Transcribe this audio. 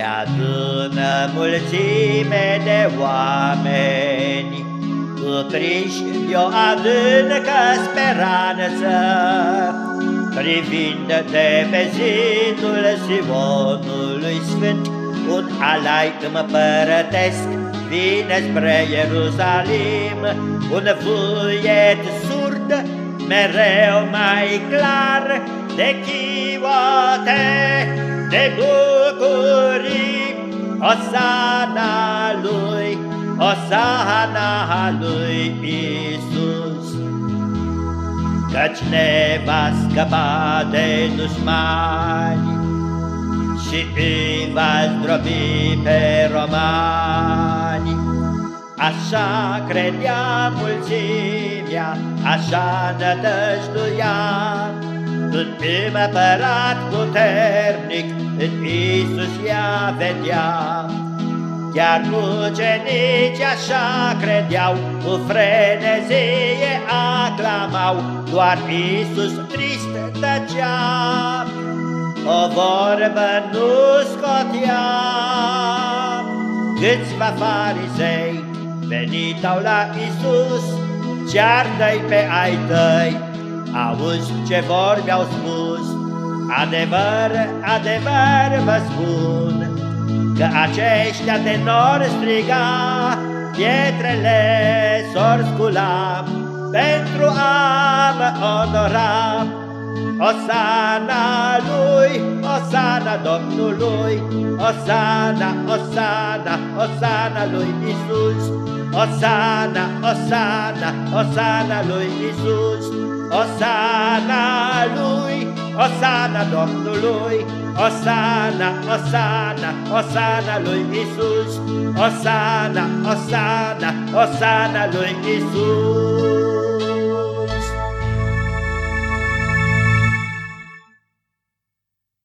Se adună mulțime de oameni, Cuprinși de o adâncă speranță, Privind de pe zidul Sionului Sfânt, Un alai împărătesc vine spre Ierusalim, Un vuiet surd, mereu mai clar, De chivote, de bucurii, Osana lui, Osana lui Isus. Căci ne va scăpa de dușmani Și îi va zdrobi pe romani. Așa credea mulțimea, așa nădăjduia, Un împărat puternic în Isus ea vedea. Chiar ucenicii așa credeau, cu frenezie aclamau, Doar Iisus trist tăcea, o vorbă nu scotea. Câțiva farisei venitau la Iisus, ceartă-i pe ai tăi, auzi ce vorbi au spus, Adevăr, adevăr vă spun, Că aceștia de nor striga, Pietrele s-or scula, Pentru a mă onora. Osana lui, Osana Domnului, Osana, Osana, Osana lui Isus, Osana, Osana, Osana lui Isus, Osana lui, Osana Domnului, Osana, Osana, Osana lui Isus, Osana, Osana, Osana lui Isus.